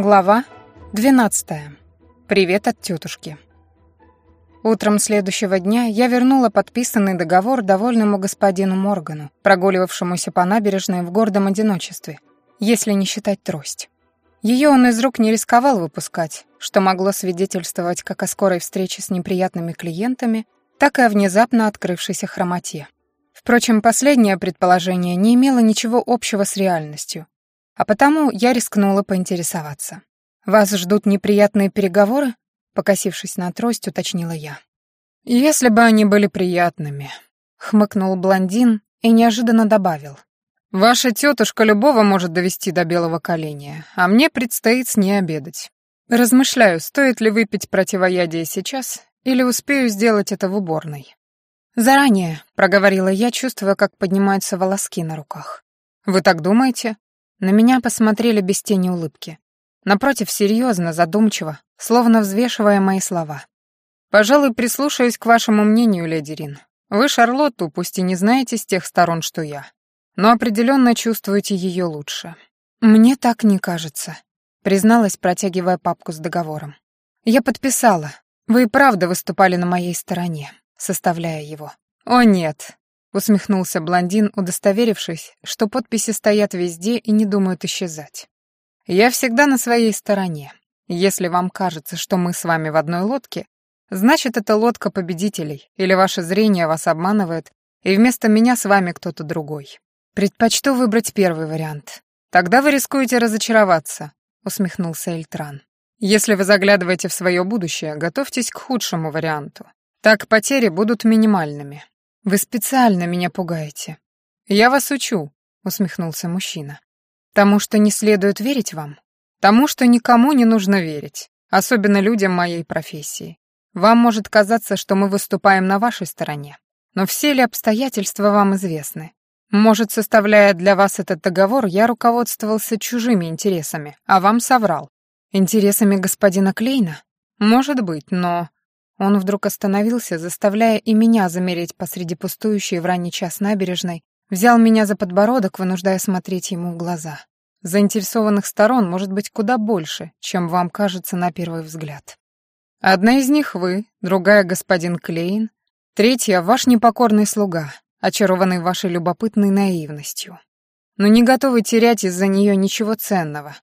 Глава 12. Привет от тетушки. Утром следующего дня я вернула подписанный договор довольному господину Моргану, прогуливавшемуся по набережной в гордом одиночестве, если не считать трость. Ее он из рук не рисковал выпускать, что могло свидетельствовать как о скорой встрече с неприятными клиентами, так и о внезапно открывшейся хромоте. Впрочем, последнее предположение не имело ничего общего с реальностью, а потому я рискнула поинтересоваться. «Вас ждут неприятные переговоры?» Покосившись на трость, уточнила я. «Если бы они были приятными», — хмыкнул блондин и неожиданно добавил. «Ваша тетушка любого может довести до белого коленя, а мне предстоит с ней обедать. Размышляю, стоит ли выпить противоядие сейчас или успею сделать это в уборной». «Заранее», — проговорила я, чувствуя, как поднимаются волоски на руках. «Вы так думаете?» На меня посмотрели без тени улыбки. Напротив, серьезно, задумчиво, словно взвешивая мои слова. «Пожалуй, прислушаюсь к вашему мнению, леди Рин. Вы Шарлотту, пусть и не знаете с тех сторон, что я, но определенно чувствуете ее лучше». «Мне так не кажется», — призналась, протягивая папку с договором. «Я подписала. Вы и правда выступали на моей стороне, составляя его». «О, нет», усмехнулся блондин, удостоверившись, что подписи стоят везде и не думают исчезать. Я всегда на своей стороне. Если вам кажется, что мы с вами в одной лодке, значит, это лодка победителей, или ваше зрение вас обманывает, и вместо меня с вами кто-то другой. Предпочту выбрать первый вариант. Тогда вы рискуете разочароваться, усмехнулся Эльтран. Если вы заглядываете в свое будущее, готовьтесь к худшему варианту. Так потери будут минимальными. Вы специально меня пугаете. Я вас учу, усмехнулся мужчина. Тому, что не следует верить вам, тому, что никому не нужно верить, особенно людям моей профессии. Вам может казаться, что мы выступаем на вашей стороне, но все ли обстоятельства вам известны? Может, составляя для вас этот договор, я руководствовался чужими интересами, а вам соврал. Интересами господина Клейна? Может быть, но он вдруг остановился, заставляя и меня замереть посреди пустующей в ранний час набережной, взял меня за подбородок, вынуждая смотреть ему в глаза. Заинтересованных сторон может быть куда больше, чем вам кажется на первый взгляд. Одна из них вы, другая — господин Клейн, третья — ваш непокорный слуга, очарованный вашей любопытной наивностью. Но не готовы терять из-за нее ничего ценного.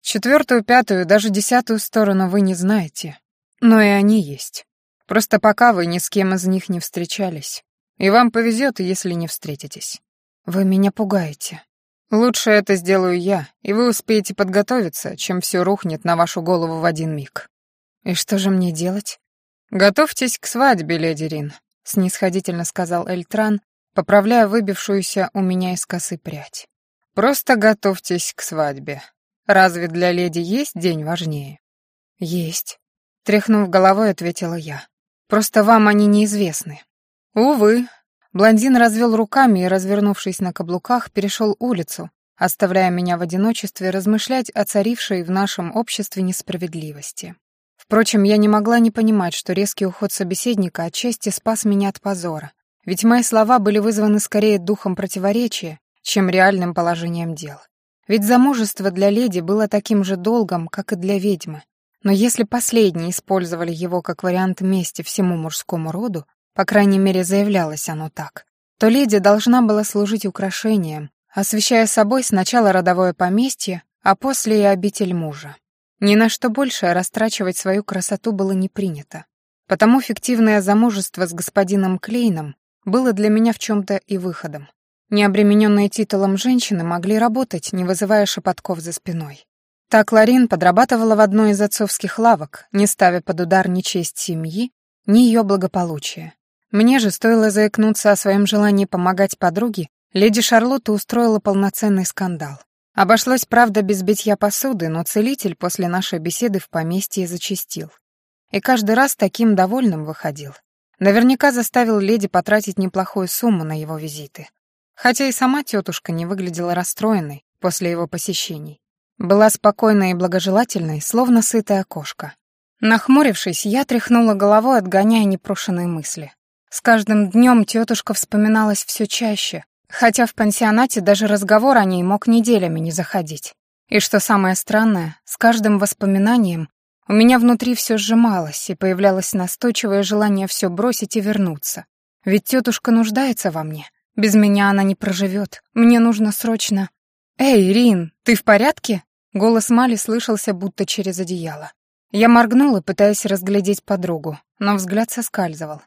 Четвертую, пятую, даже десятую сторону вы не знаете, но и они есть. Просто пока вы ни с кем из них не встречались. И вам повезет, если не встретитесь. Вы меня пугаете. Лучше это сделаю я, и вы успеете подготовиться, чем все рухнет на вашу голову в один миг. И что же мне делать? Готовьтесь к свадьбе, леди Рин, снисходительно сказал Эльтран, поправляя выбившуюся у меня из косы прядь. Просто готовьтесь к свадьбе. Разве для леди есть день важнее? Есть, тряхнув головой, ответила я. Просто вам они неизвестны». «Увы». Блондин развел руками и, развернувшись на каблуках, перешел улицу, оставляя меня в одиночестве размышлять о царившей в нашем обществе несправедливости. Впрочем, я не могла не понимать, что резкий уход собеседника отчасти спас меня от позора, ведь мои слова были вызваны скорее духом противоречия, чем реальным положением дел. Ведь замужество для леди было таким же долгом, как и для ведьмы, но если последние использовали его как вариант мести всему мужскому роду, по крайней мере заявлялось оно так, то леди должна была служить украшением, освещая собой сначала родовое поместье, а после и обитель мужа. Ни на что больше растрачивать свою красоту было не принято. Потому фиктивное замужество с господином Клейном было для меня в чем-то и выходом. Необремененные титулом женщины могли работать, не вызывая шепотков за спиной. Так Ларин подрабатывала в одной из отцовских лавок, не ставя под удар ни честь семьи, ни ее благополучие. Мне же стоило заикнуться о своем желании помогать подруге, леди Шарлотта устроила полноценный скандал. Обошлось, правда, без битья посуды, но целитель после нашей беседы в поместье зачастил. И каждый раз таким довольным выходил. Наверняка заставил леди потратить неплохую сумму на его визиты. Хотя и сама тетушка не выглядела расстроенной после его посещений. Была спокойной и благожелательной, словно сытая кошка. Нахмурившись, я тряхнула головой, отгоняя непрошенные мысли. С каждым днем тетушка вспоминалась все чаще, хотя в пансионате даже разговор о ней мог неделями не заходить. И что самое странное, с каждым воспоминанием у меня внутри все сжималось, и появлялось настойчивое желание все бросить и вернуться. Ведь тетушка нуждается во мне. Без меня она не проживет. Мне нужно срочно... «Эй, Рин, ты в порядке?» Голос Мали слышался будто через одеяло. Я моргнула, пытаясь разглядеть подругу, но взгляд соскальзывал.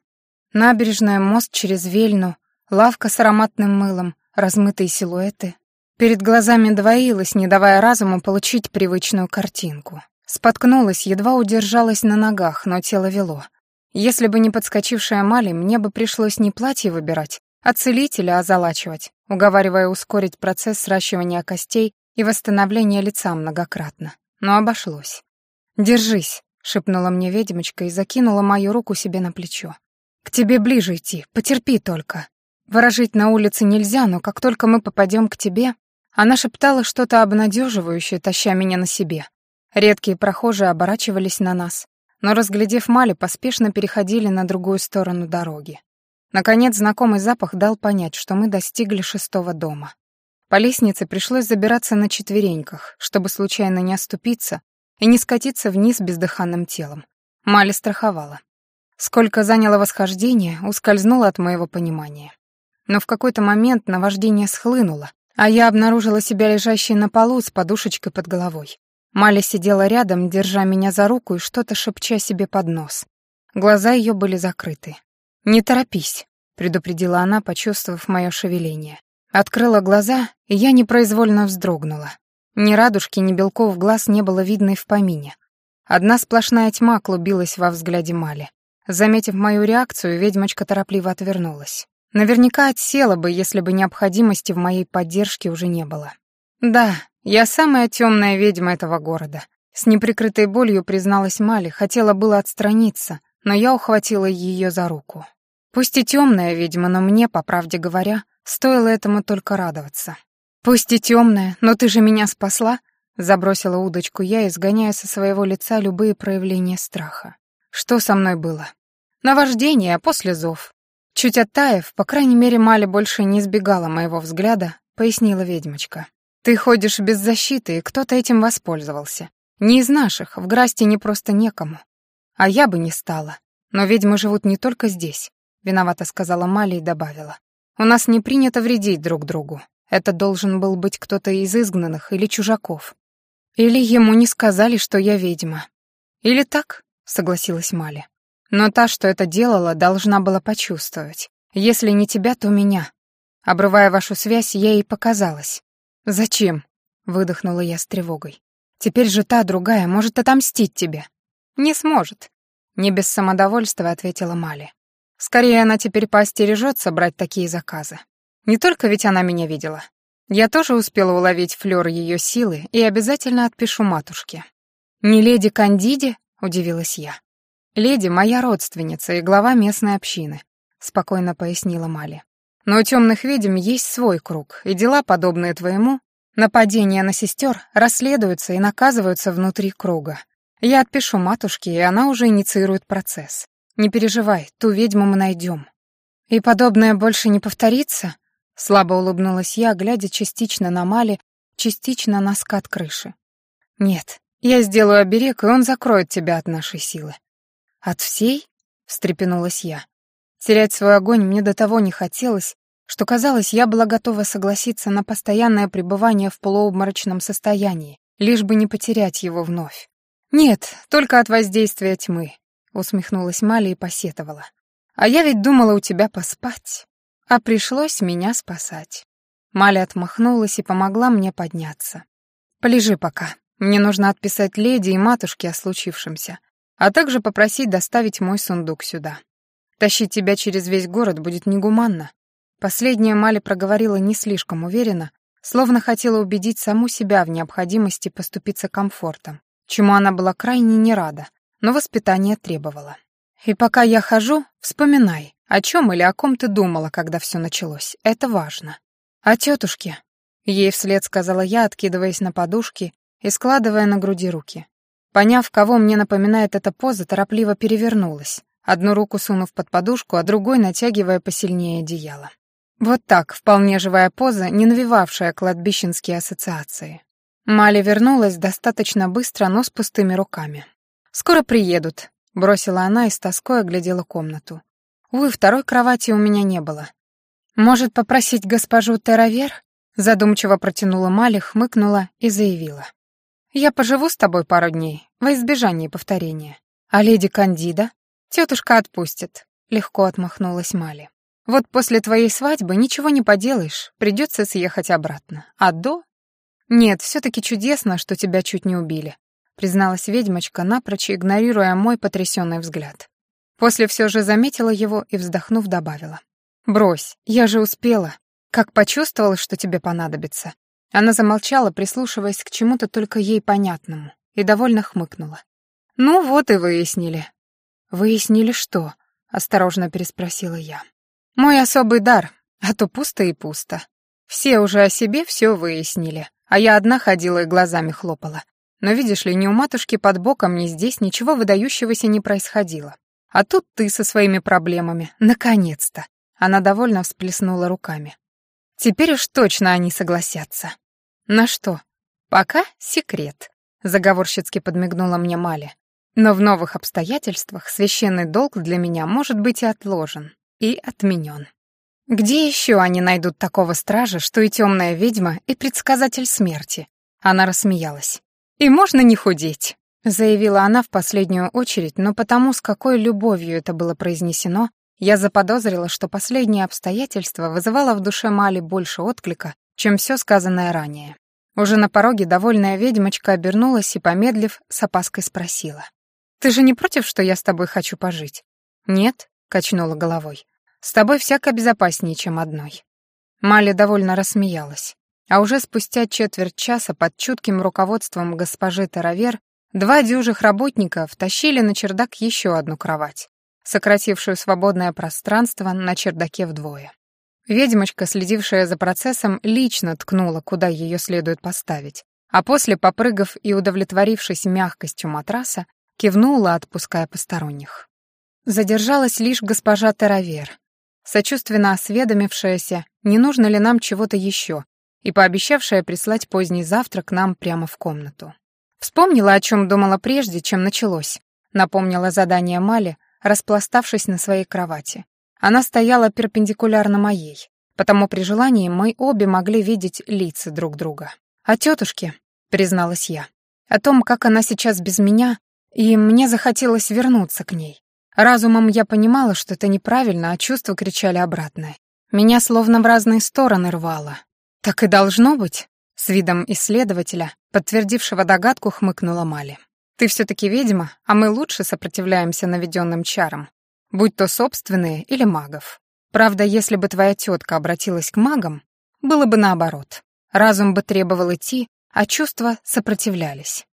Набережная, мост через Вельну, лавка с ароматным мылом, размытые силуэты. Перед глазами двоилось, не давая разуму получить привычную картинку. Споткнулась, едва удержалась на ногах, но тело вело. Если бы не подскочившая Мали, мне бы пришлось не платье выбирать, а целителя озалачивать, уговаривая ускорить процесс сращивания костей и восстановления лица многократно. Но обошлось. «Держись», — шепнула мне ведьмочка и закинула мою руку себе на плечо. «К тебе ближе идти, потерпи только. Ворожить на улице нельзя, но как только мы попадем к тебе...» Она шептала что-то обнадеживающее, таща меня на себе. Редкие прохожие оборачивались на нас, но, разглядев Мали, поспешно переходили на другую сторону дороги. Наконец, знакомый запах дал понять, что мы достигли шестого дома. По лестнице пришлось забираться на четвереньках, чтобы случайно не оступиться и не скатиться вниз бездыханным телом. Мали страховала. Сколько заняло восхождение, ускользнуло от моего понимания. Но в какой-то момент наваждение схлынуло, а я обнаружила себя лежащей на полу с подушечкой под головой. Маля сидела рядом, держа меня за руку и что-то шепча себе под нос. Глаза ее были закрыты. «Не торопись», — предупредила она, почувствовав мое шевеление. Открыла глаза, и я непроизвольно вздрогнула. Ни радужки, ни белков глаз не было видно и в помине. Одна сплошная тьма клубилась во взгляде Мали. Заметив мою реакцию, ведьмочка торопливо отвернулась. Наверняка отсела бы, если бы необходимости в моей поддержке уже не было. Да, я самая темная ведьма этого города. С неприкрытой болью призналась Мали, хотела было отстраниться, но я ухватила ее за руку. Пусть и темная ведьма, но мне, по правде говоря, стоило этому только радоваться. Пусть и темная, но ты же меня спасла, забросила удочку я, изгоняя со своего лица любые проявления страха. Что со мной было? Наваждение, а после зов. Чуть оттаив, по крайней мере, Мали больше не избегала моего взгляда, пояснила ведьмочка. Ты ходишь без защиты, и кто-то этим воспользовался. Не из наших, в Грастине просто некому. А я бы не стала. Но ведьмы живут не только здесь, виновато сказала Мали и добавила. У нас не принято вредить друг другу. Это должен был быть кто-то из изгнанных или чужаков. Или ему не сказали, что я ведьма. Или так, согласилась Мали. Но та, что это делала, должна была почувствовать. Если не тебя, то меня. Обрывая вашу связь, я ей показалась. «Зачем?» — выдохнула я с тревогой. «Теперь же та другая может отомстить тебе». «Не сможет», — не без самодовольства ответила Мали. «Скорее она теперь поостережется брать такие заказы. Не только ведь она меня видела. Я тоже успела уловить флёр ее силы и обязательно отпишу матушке». «Не леди Кандиде?» — удивилась я. «Леди — моя родственница и глава местной общины», — спокойно пояснила Мали. Но у темных ведьм есть свой круг, и дела, подобные твоему, нападения на сестер, расследуются и наказываются внутри круга. Я отпишу матушке, и она уже инициирует процесс. Не переживай, ту ведьму мы найдем. И подобное больше не повторится? Слабо улыбнулась я, глядя частично на Мали, частично на скат крыши. Нет, я сделаю оберег, и он закроет тебя от нашей силы. От всей? встрепенулась я. Терять свой огонь мне до того не хотелось, что, казалось, я была готова согласиться на постоянное пребывание в полуобморочном состоянии, лишь бы не потерять его вновь. «Нет, только от воздействия тьмы», — усмехнулась Мали и посетовала. «А я ведь думала у тебя поспать, а пришлось меня спасать». Маля отмахнулась и помогла мне подняться. «Полежи пока. Мне нужно отписать леди и матушке о случившемся, а также попросить доставить мой сундук сюда». Тащить тебя через весь город будет негуманно. Последняя Мали проговорила не слишком уверенно, словно хотела убедить саму себя в необходимости поступиться комфортом, чему она была крайне не рада, но воспитание требовало. И пока я хожу, вспоминай, о чем или о ком ты думала, когда все началось. Это важно. О тетушке. Ей вслед сказала я, откидываясь на подушки и складывая на груди руки. Поняв, кого мне напоминает эта поза, торопливо перевернулась, одну руку сунув под подушку, а другой натягивая посильнее одеяло. Вот так, вполне живая поза, не навевавшая кладбищенские ассоциации. Мали вернулась достаточно быстро, но с пустыми руками. «Скоро приедут», — бросила она и с тоской оглядела комнату. «Увы, второй кровати у меня не было. Может, попросить госпожу Теравер?» Задумчиво протянула Мали, хмыкнула и заявила. «Я поживу с тобой пару дней, во избежание повторения. А леди Кандида? Тетушка отпустит», — легко отмахнулась Мали. «Вот после твоей свадьбы ничего не поделаешь, придется съехать обратно. А до...» «Нет, все-таки чудесно, что тебя чуть не убили», — призналась ведьмочка, напрочь игнорируя мой потрясенный взгляд. После все же заметила его и, вздохнув, добавила. «Брось, я же успела. Как почувствовала, что тебе понадобится». Она замолчала, прислушиваясь к чему-то только ей понятному, и довольно хмыкнула. «Ну вот и выяснили». «Выяснили что?» — осторожно переспросила я. «Мой особый дар, а то пусто и пусто. Все уже о себе все выяснили, а я одна ходила и глазами хлопала. Но видишь ли, ни у матушки под боком, ни здесь ничего выдающегося не происходило. А тут ты со своими проблемами, наконец-то. Она довольно всплеснула руками. Теперь уж точно они согласятся. На что? Пока секрет. Заговорщицки подмигнула мне Мали. Но в новых обстоятельствах священный долг для меня может быть и отложен, и отменен. Где еще они найдут такого стража, что и темная ведьма, и предсказатель смерти? Она рассмеялась. И можно не худеть, заявила она в последнюю очередь, но потому, с какой любовью это было произнесено, я заподозрила, что последнее обстоятельство вызывало в душе Мали больше отклика, чем все сказанное ранее. Уже на пороге довольная ведьмочка обернулась и, помедлив, с опаской спросила. «Ты же не против, что я с тобой хочу пожить?» «Нет», — качнула головой. «С тобой всяко безопаснее, чем одной». Мали довольно рассмеялась. А уже спустя четверть часа под чутким руководством госпожи Таравер два дюжих работника втащили на чердак еще одну кровать сократившую свободное пространство на чердаке вдвое. Ведьмочка, следившая за процессом, лично ткнула, куда ее следует поставить, а после, попрыгав и удовлетворившись мягкостью матраса, кивнула, отпуская посторонних. Задержалась лишь госпожа Теравер, сочувственно осведомившаяся, не нужно ли нам чего-то еще, и пообещавшая прислать поздний завтрак нам прямо в комнату. Вспомнила, о чем думала прежде, чем началось, напомнила задание Мали, распластавшись на своей кровати. Она стояла перпендикулярно моей, потому при желании мы обе могли видеть лица друг друга. «О тетушке», — призналась я, — «о том, как она сейчас без меня, и мне захотелось вернуться к ней. Разумом я понимала, что это неправильно, а чувства кричали обратное. Меня словно в разные стороны рвало. «Так и должно быть», — с видом исследователя, подтвердившего догадку, хмыкнула Мали. Ты все-таки ведьма, а мы лучше сопротивляемся наведенным чарам, будь то собственные или магов. Правда, если бы твоя тетка обратилась к магам, было бы наоборот. Разум бы требовал идти, а чувства сопротивлялись.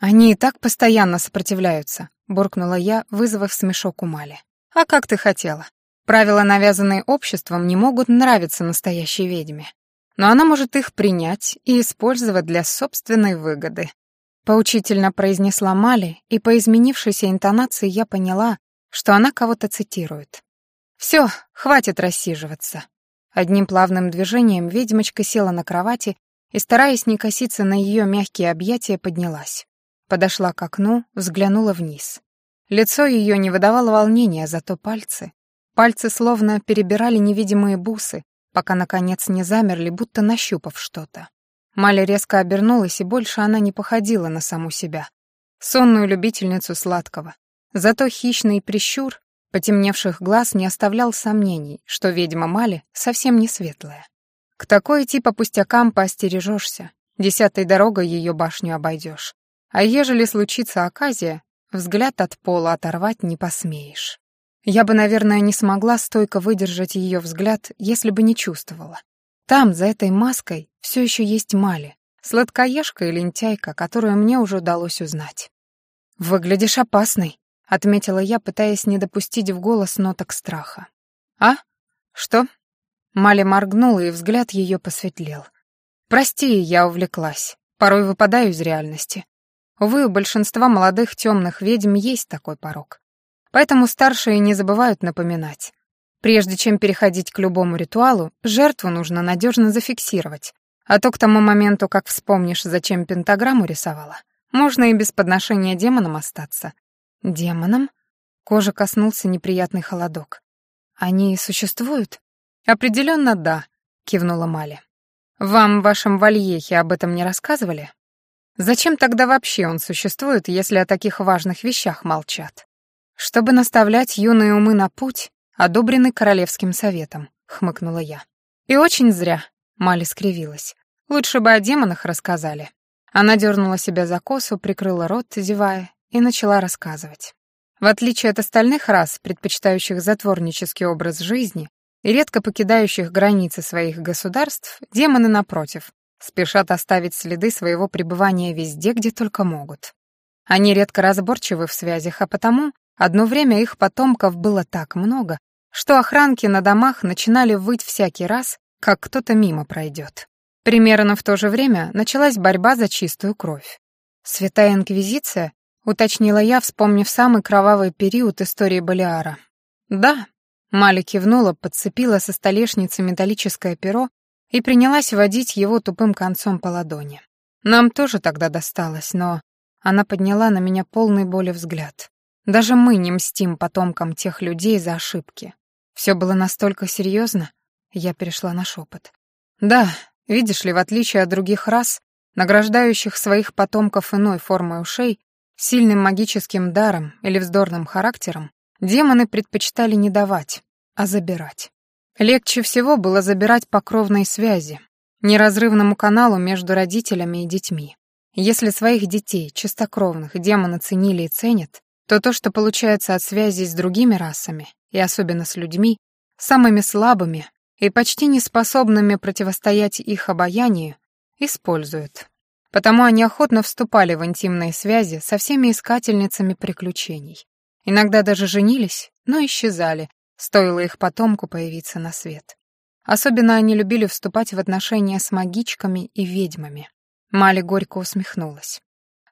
«Они и так постоянно сопротивляются», — буркнула я, вызвав смешок у Мали. «А как ты хотела? Правила, навязанные обществом, не могут нравиться настоящей ведьме. Но она может их принять и использовать для собственной выгоды. Поучительно произнесла Мали, и по изменившейся интонации я поняла, что она кого-то цитирует. «Все, хватит рассиживаться». Одним плавным движением ведьмочка села на кровати и, стараясь не коситься на ее мягкие объятия, поднялась. Подошла к окну, взглянула вниз. Лицо ее не выдавало волнения, зато пальцы. Пальцы словно перебирали невидимые бусы, пока, наконец, не замерли, будто нащупав что-то. Маля резко обернулась, и больше она не походила на саму себя. Сонную любительницу сладкого. Зато хищный прищур потемневших глаз не оставлял сомнений, что ведьма Мали совсем не светлая. К такой типа пустякам поостережешься, десятой дорогой ее башню обойдешь. А ежели случится оказия, взгляд от пола оторвать не посмеешь. Я бы, наверное, не смогла стойко выдержать ее взгляд, если бы не чувствовала. Там, за этой маской, все еще есть Мали, сладкоежка и лентяйка, которую мне уже удалось узнать. «Выглядишь опасной», — отметила я, пытаясь не допустить в голос ноток страха. «А? Что?» Мали моргнула, и взгляд ее посветлел. «Прости, я увлеклась. Порой выпадаю из реальности. Увы, у большинства молодых темных ведьм есть такой порог. Поэтому старшие не забывают напоминать. Прежде чем переходить к любому ритуалу, жертву нужно надежно зафиксировать, А то к тому моменту, как вспомнишь, зачем пентаграмму рисовала, можно и без подношения демонам остаться. Демонам? Кожа коснулся неприятный холодок. Они существуют? Определенно да, кивнула Мали. Вам в вашем вальехе об этом не рассказывали? Зачем тогда вообще он существует, если о таких важных вещах молчат? Чтобы наставлять юные умы на путь, одобренный королевским советом, хмыкнула я. И очень зря, Мали скривилась. Лучше бы о демонах рассказали. Она дернула себя за косу, прикрыла рот, зевая, и начала рассказывать. В отличие от остальных рас, предпочитающих затворнический образ жизни и редко покидающих границы своих государств, демоны, напротив, спешат оставить следы своего пребывания везде, где только могут. Они редко разборчивы в связях, а потому одно время их потомков было так много, что охранки на домах начинали выть всякий раз, как кто-то мимо пройдет. Примерно в то же время началась борьба за чистую кровь. «Святая Инквизиция?» — уточнила я, вспомнив самый кровавый период истории Балиара. «Да», — Мали кивнула, подцепила со столешницы металлическое перо и принялась водить его тупым концом по ладони. Нам тоже тогда досталось, но она подняла на меня полный боли взгляд. Даже мы не мстим потомкам тех людей за ошибки. Все было настолько серьезно, я перешла на шепот. Да, видишь ли, в отличие от других рас, награждающих своих потомков иной формой ушей, сильным магическим даром или вздорным характером, демоны предпочитали не давать, а забирать. Легче всего было забирать по кровной связи, неразрывному каналу между родителями и детьми. Если своих детей, чистокровных, демоны ценили и ценят, то то, что получается от связи с другими расами, и особенно с людьми, самыми слабыми и почти неспособными противостоять их обаянию, используют. Потому они охотно вступали в интимные связи со всеми искательницами приключений. Иногда даже женились, но исчезали, Стоило их потомку появиться на свет. Особенно они любили вступать в отношения с магичками и ведьмами. Мали горько усмехнулась.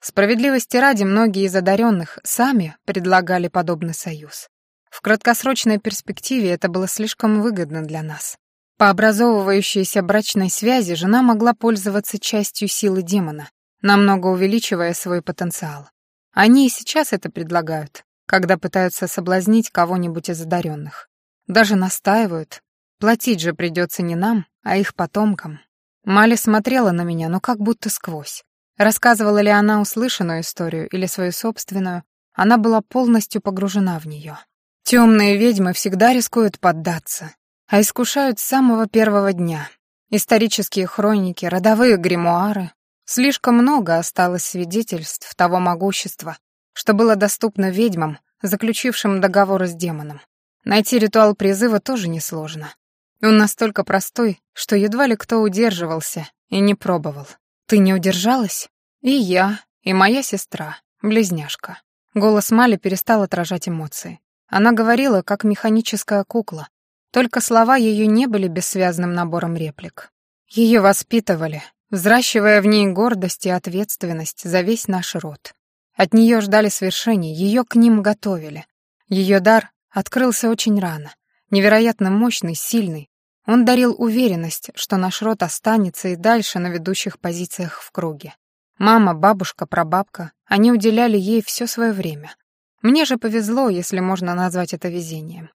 Справедливости ради, многие из одаренных сами предлагали подобный союз. В краткосрочной перспективе это было слишком выгодно для нас. По образовывающейся брачной связи жена могла пользоваться частью силы демона, намного увеличивая свой потенциал. Они и сейчас это предлагают, когда пытаются соблазнить кого-нибудь из одаренных. Даже настаивают. Платить же придется не нам, а их потомкам. Мали смотрела на меня, но как будто сквозь. Рассказывала ли она услышанную историю или свою собственную, она была полностью погружена в нее. Темные ведьмы всегда рискуют поддаться, а искушают с самого первого дня. Исторические хроники, родовые гримуары. Слишком много осталось свидетельств того могущества, что было доступно ведьмам, заключившим договор с демоном. Найти ритуал призыва тоже несложно. Он настолько простой, что едва ли кто удерживался и не пробовал. Ты не удержалась? И я, и моя сестра, близняшка. Голос Мали перестал отражать эмоции. Она говорила, как механическая кукла, только слова ее не были бессвязным набором реплик. Ее воспитывали, взращивая в ней гордость и ответственность за весь наш род. От нее ждали свершений, ее к ним готовили. Ее дар открылся очень рано, невероятно мощный, сильный. Он дарил уверенность, что наш род останется и дальше на ведущих позициях в круге. Мама, бабушка, прабабка, они уделяли ей все свое время. Мне же повезло, если можно назвать это везением.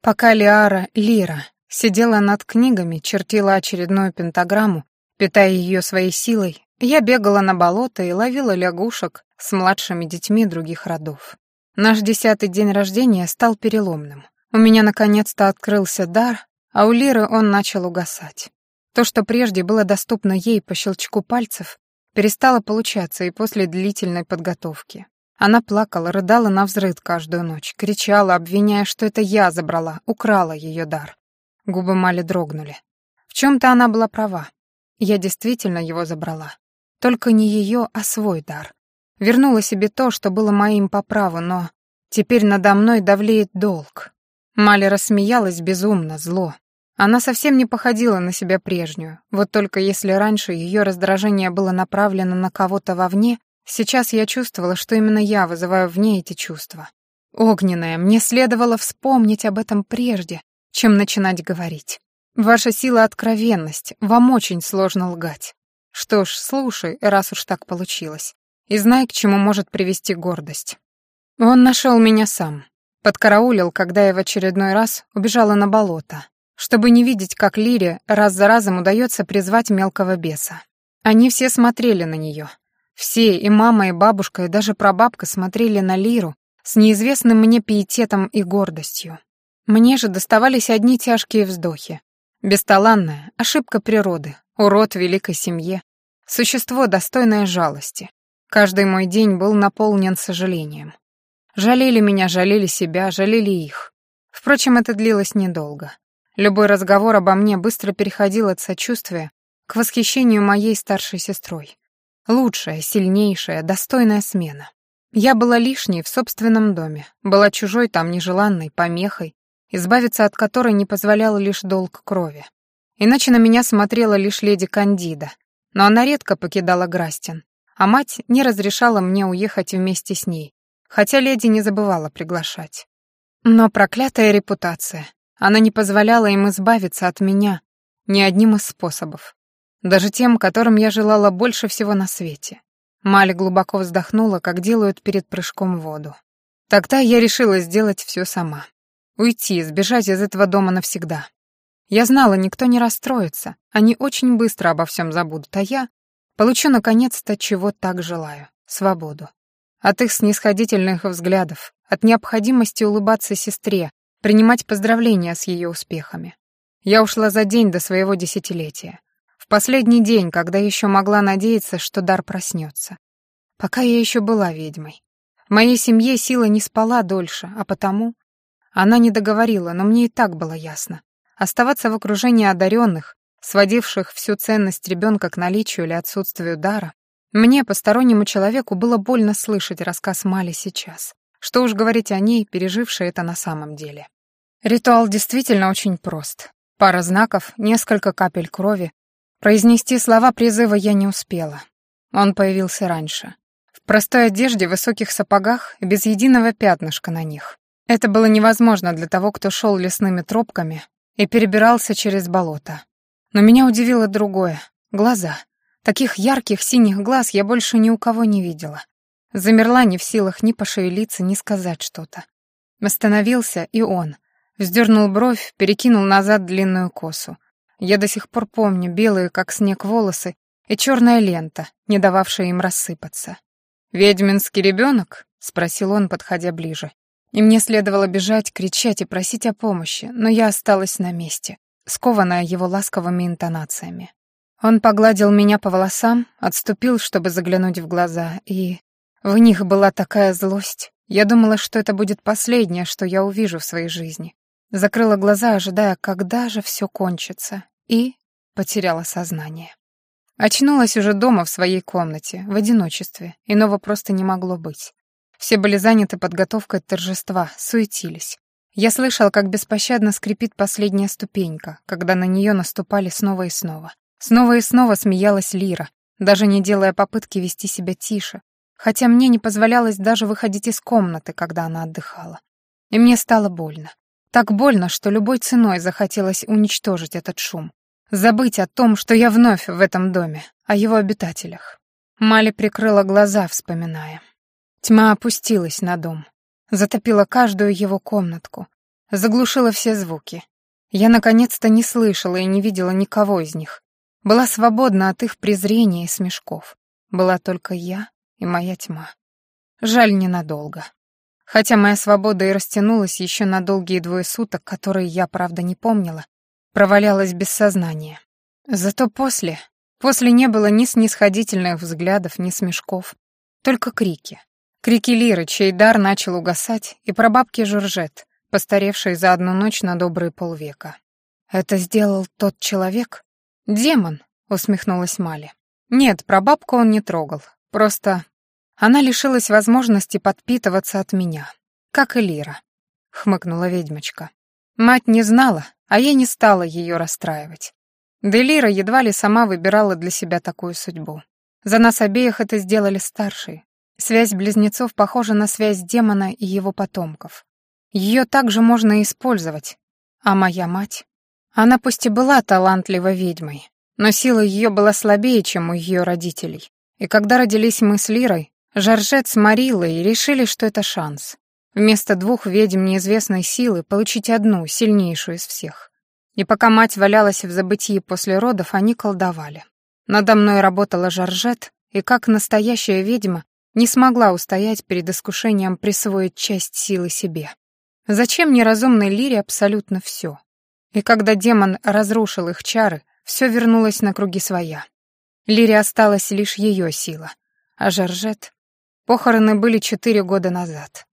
Пока Лиара, Лира, сидела над книгами, чертила очередную пентаграмму, питая ее своей силой, я бегала на болото и ловила лягушек, с младшими детьми других родов. Наш десятый день рождения стал переломным. У меня наконец-то открылся дар, а у Лиры он начал угасать. То, что прежде было доступно ей по щелчку пальцев, перестало получаться и после длительной подготовки. Она плакала, рыдала на взрыд каждую ночь, кричала, обвиняя, что это я забрала, украла ее дар. Губы Мали дрогнули. В чем-то она была права. Я действительно его забрала. Только не ее, а свой дар. Вернула себе то, что было моим по праву, но теперь надо мной давлеет долг. Мали рассмеялась безумно, зло. Она совсем не походила на себя прежнюю. Вот только если раньше ее раздражение было направлено на кого-то вовне, сейчас я чувствовала, что именно я вызываю в ней эти чувства. Огненная, мне следовало вспомнить об этом прежде, чем начинать говорить. Ваша сила — откровенность, вам очень сложно лгать. Что ж, слушай, раз уж так получилось, и знай, к чему может привести гордость. Он нашел меня сам, подкараулил, когда я в очередной раз убежала на болото, чтобы не видеть, как Лире раз за разом удается призвать мелкого беса. Они все смотрели на нее. Все, и мама, и бабушка, и даже прабабка смотрели на Лиру с неизвестным мне пиететом и гордостью. Мне же доставались одни тяжкие вздохи. Бесталанная, ошибка природы, урод великой семье, существо, достойное жалости. Каждый мой день был наполнен сожалением. Жалели меня, жалели себя, жалели их. Впрочем, это длилось недолго. Любой разговор обо мне быстро переходил от сочувствия к восхищению моей старшей сестрой. Лучшая, сильнейшая, достойная смена. Я была лишней в собственном доме, была чужой там нежеланной, помехой, избавиться от которой не позволял лишь долг крови. Иначе на меня смотрела лишь леди Кандида, но она редко покидала Грастин, а мать не разрешала мне уехать вместе с ней, хотя леди не забывала приглашать. Но проклятая репутация, она не позволяла им избавиться от меня ни одним из способов, даже тем, которым я желала больше всего на свете. Мали глубоко вздохнула, как делают перед прыжком в воду. Тогда я решила сделать все сама. Уйти, сбежать из этого дома навсегда. Я знала, никто не расстроится, они очень быстро обо всем забудут, а я получу наконец-то, чего так желаю — свободу. От их снисходительных взглядов, от необходимости улыбаться сестре, принимать поздравления с ее успехами. Я ушла за день до своего десятилетия. В последний день, когда еще могла надеяться, что дар проснется. Пока я еще была ведьмой. В моей семье сила не спала дольше, а потому она не договорила, но мне и так было ясно. Оставаться в окружении одаренных, сводивших всю ценность ребенка к наличию или отсутствию дара, мне, постороннему человеку, было больно слышать рассказ Мали сейчас. Что уж говорить о ней, пережившей это на самом деле. Ритуал действительно очень прост. Пара знаков, несколько капель крови. Произнести слова призыва я не успела. Он появился раньше. В простой одежде, высоких сапогах, без единого пятнышка на них. Это было невозможно для того, кто шел лесными тропками и перебирался через болото. Но меня удивило другое — глаза. Таких ярких синих глаз я больше ни у кого не видела. Замерла не в силах ни пошевелиться, ни сказать что-то. Остановился и он. Вздернул бровь, перекинул назад длинную косу. Я до сих пор помню белые, как снег, волосы и черная лента, не дававшая им рассыпаться. «Ведьминский ребенок?» — спросил он, подходя ближе. И мне следовало бежать, кричать и просить о помощи, но я осталась на месте, скованная его ласковыми интонациями. Он погладил меня по волосам, отступил, чтобы заглянуть в глаза, и... В них была такая злость. Я думала, что это будет последнее, что я увижу в своей жизни. Закрыла глаза, ожидая, когда же все кончится, и потеряла сознание. Очнулась уже дома в своей комнате, в одиночестве, иного просто не могло быть. Все были заняты подготовкой торжества, суетились. Я слышал, как беспощадно скрипит последняя ступенька, когда на нее наступали снова и снова. Снова и снова смеялась Лира, даже не делая попытки вести себя тише, хотя мне не позволялось даже выходить из комнаты, когда она отдыхала. И мне стало больно. Так больно, что любой ценой захотелось уничтожить этот шум. Забыть о том, что я вновь в этом доме, о его обитателях. Мали прикрыла глаза, вспоминая. Тьма опустилась на дом, затопила каждую его комнатку, заглушила все звуки. Я наконец-то не слышала и не видела никого из них. Была свободна от их презрения и смешков. Была только я и моя тьма. Жаль, ненадолго. Хотя моя свобода и растянулась еще на долгие двое суток, которые я, правда, не помнила, провалялась без сознания. Зато после, после не было ни снисходительных взглядов, ни смешков, только крики. Крики Лиры, чей дар начал угасать, и прабабки Жоржет, постаревшей за одну ночь на добрые полвека. «Это сделал тот человек?» «Демон», — усмехнулась Мали. «Нет, прабабку он не трогал. Просто она лишилась возможности подпитываться от меня. Как и Лира», — хмыкнула ведьмочка. «Мать не знала, а я не стала ее расстраивать. Да и Лира едва ли сама выбирала для себя такую судьбу. За нас обеих это сделали старшие, Связь близнецов похожа на связь демона и его потомков. Ее также можно использовать. А моя мать? Она пусть и была талантливой ведьмой, но сила ее была слабее, чем у ее родителей. И когда родились мы с Лирой, Жоржет с Марилой решили, что это шанс. Вместо двух ведьм неизвестной силы получить одну, сильнейшую из всех. И пока мать валялась в забытии после родов, они колдовали. Надо мной работала Жоржет, и как настоящая ведьма не смогла устоять перед искушением присвоить часть силы себе. Зачем неразумной Лире абсолютно все? И когда демон разрушил их чары, все вернулось на круги своя. Лире осталась лишь ее сила, а Жоржет... Похороны были четыре года назад.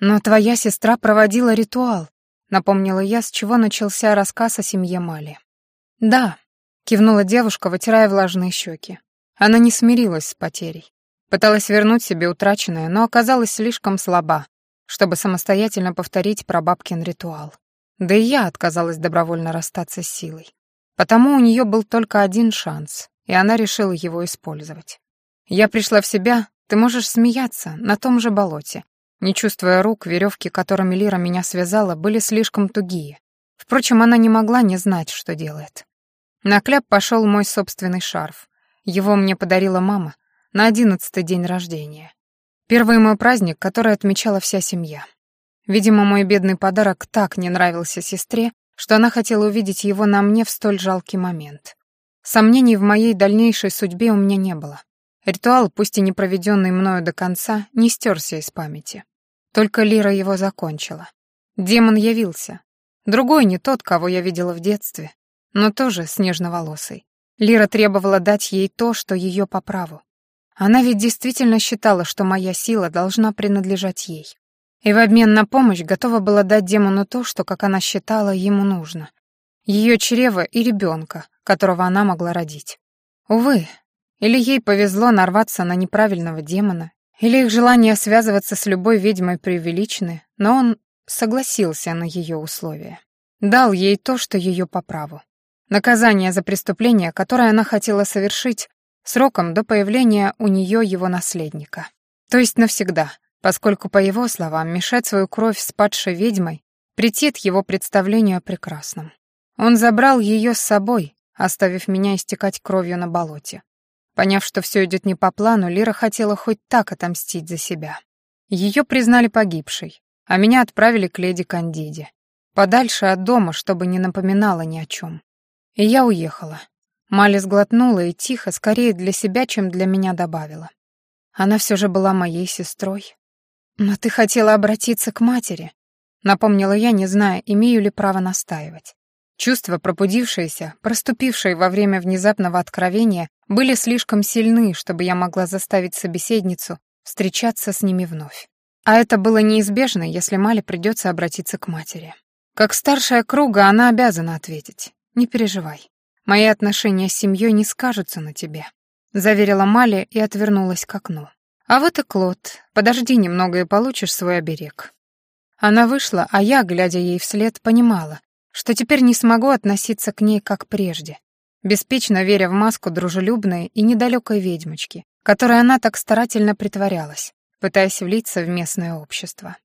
Но твоя сестра проводила ритуал, напомнила я, с чего начался рассказ о семье Мали. Да, кивнула девушка, вытирая влажные щеки. Она не смирилась с потерей. Пыталась вернуть себе утраченное, но оказалась слишком слаба, чтобы самостоятельно повторить прабабкин ритуал. Да и я отказалась добровольно расстаться с силой. Потому у нее был только один шанс, и она решила его использовать. Я пришла в себя, ты можешь смеяться, на том же болоте. Не чувствуя рук, веревки, которыми Лира меня связала, были слишком тугие. Впрочем, она не могла не знать, что делает. На кляп пошел мой собственный шарф. Его мне подарила мама, на одиннадцатый день рождения. Первый мой праздник, который отмечала вся семья. Видимо, мой бедный подарок так не нравился сестре, что она хотела увидеть его на мне в столь жалкий момент. Сомнений в моей дальнейшей судьбе у меня не было. Ритуал, пусть и не проведенный мною до конца, не стерся из памяти. Только Лира его закончила. Демон явился. Другой не тот, кого я видела в детстве, но тоже снежноволосый. Лира требовала дать ей то, что ее по праву. Она ведь действительно считала, что моя сила должна принадлежать ей. И в обмен на помощь готова была дать демону то, что, как она считала, ему нужно. Ее чрево и ребенка, которого она могла родить. Увы, или ей повезло нарваться на неправильного демона, или их желание связываться с любой ведьмой преувеличены, но он согласился на ее условия. Дал ей то, что ее по праву. Наказание за преступление, которое она хотела совершить, сроком до появления у нее его наследника. То есть навсегда, поскольку, по его словам, мешать свою кровь с падшей ведьмой претит его представлению о прекрасном. Он забрал ее с собой, оставив меня истекать кровью на болоте. Поняв, что все идет не по плану, Лира хотела хоть так отомстить за себя. Ее признали погибшей, а меня отправили к леди Кандиде. Подальше от дома, чтобы не напоминала ни о чем. И я уехала. Мали сглотнула и тихо, скорее для себя, чем для меня добавила. Она все же была моей сестрой. «Но ты хотела обратиться к матери», — напомнила я, не зная, имею ли право настаивать. Чувства, пробудившиеся, проступившие во время внезапного откровения, были слишком сильны, чтобы я могла заставить собеседницу встречаться с ними вновь. А это было неизбежно, если Мали придется обратиться к матери. Как старшая круга, она обязана ответить. Не переживай. Мои отношения с семьей не скажутся на тебе», — заверила Мали и отвернулась к окну. «А вот и Клод. Подожди немного и получишь свой оберег». Она вышла, а я, глядя ей вслед, понимала, что теперь не смогу относиться к ней как прежде, беспечно веря в маску дружелюбной и недалекой ведьмочки, которой она так старательно притворялась, пытаясь влиться в местное общество.